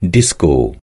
disco.